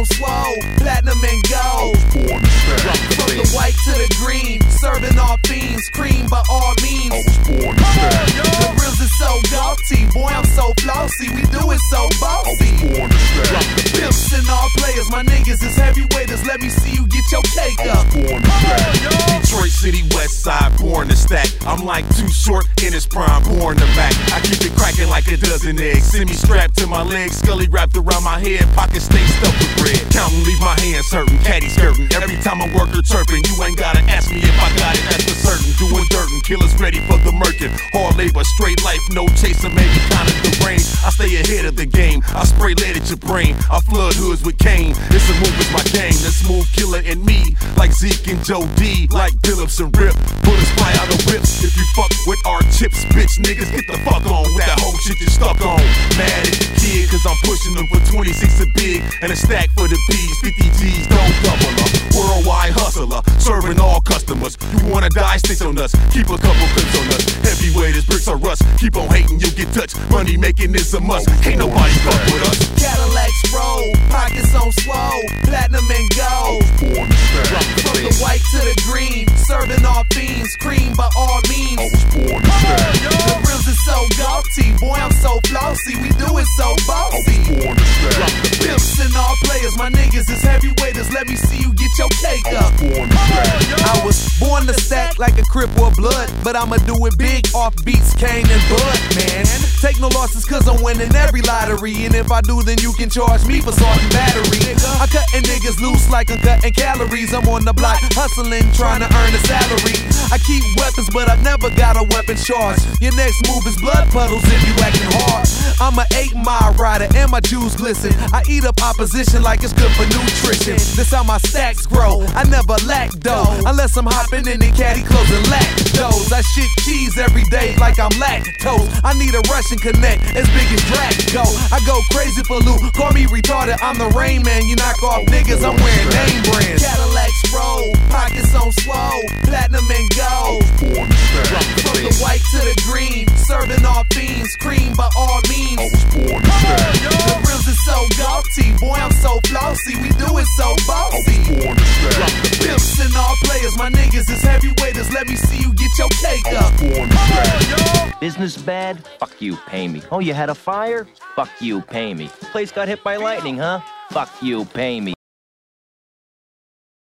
on swole, platinum and gold. From the white to the green, Serving all fiends, cream by all means. I was born to stack. The rims is so gaudy, boy, I'm so flossy. We do it so bossy. I was born to stack. Pimps and all players, my niggas is heavyweights. Let me see you get your cake up. born to stack. Detroit City, West Side, born to stack. I'm like too short in his prime, born to back. I keep it cracking like a dozen eggs. Semi strapped to my legs, scully wrapped around my head, pockets stay stuffed with bread. Counting, leave my hands hurting, caddy skirting. Every time I work or chirping, you ain't gotta ask me killers ready for the murking. Hard labor, straight life, no chaser, maybe kinda deranged. I stay ahead of the game, I spray lead at your brain. I flood hoods with cane, it's a move, it's my game. The smooth killer and me, like Zeke and Joe D, like Billups and Rip. Bullets fly out of whips. If you fuck with our chips, bitch niggas, get the fuck on with that whole shit you stuck on. Mad at the kid, cause I'm pushing them for 26 a big and a stack for the P's. 50 G's, serving all customers. You wanna die, stick on us. Keep a couple clips on us. Heavyweight as bricks or rust. Keep on hating, you'll get touched. Money making is a must. Can't nobody fuck with us. Cadillacs roll, pockets on swole, platinum and gold. Born. From the white to the green, serving all fiends, cream by all I means. was born. The rims is so gaudy, boy, I'm so flossy. We do it so I was bossy. born to. Pimps and all players, my niggas is heavyweights. Let me see you get your cake I up. I was born to stack like a crip or blood, but I'ma do it big off beats, cane and bud, man. Take no losses cause I'm winning every lottery, and if I do, then you can charge me for salt and battery. I'm cutting niggas loose like I'm cutting calories. I'm on the block hustling, trying to earn a salary. I keep weapons, but I never got a weapon charge. Your next move is blood puddles if you acting hard. I'm a eight mile rider and my jewels glisten. I eat up opposition like it's good for nutrition. This how my stacks grow. I never lack dough unless I'm hopping in the caddy closing lactose. I shit cheese every day like I'm lactose. I need a Russian connect as big as Draco. I go crazy for loot. Call me retarded. I'm the rain man. You knock off niggas. I'm wearing name brands. Cadillacs roll, pockets on swole, platinum and gold. Born. From the white to the green, serving all fiends, cream by all means. I was born. The rims is so gaudy, boy, I'm so flossy. We do it so I was bossy. Born to. Pimps and all players, my niggas is heavyweights. Let me see you get your cake up. was born to stack. Business bad? Fuck you, pay me. Oh, you had a fire? Fuck you, pay me. Place got hit by lightning, huh? Fuck you, pay me.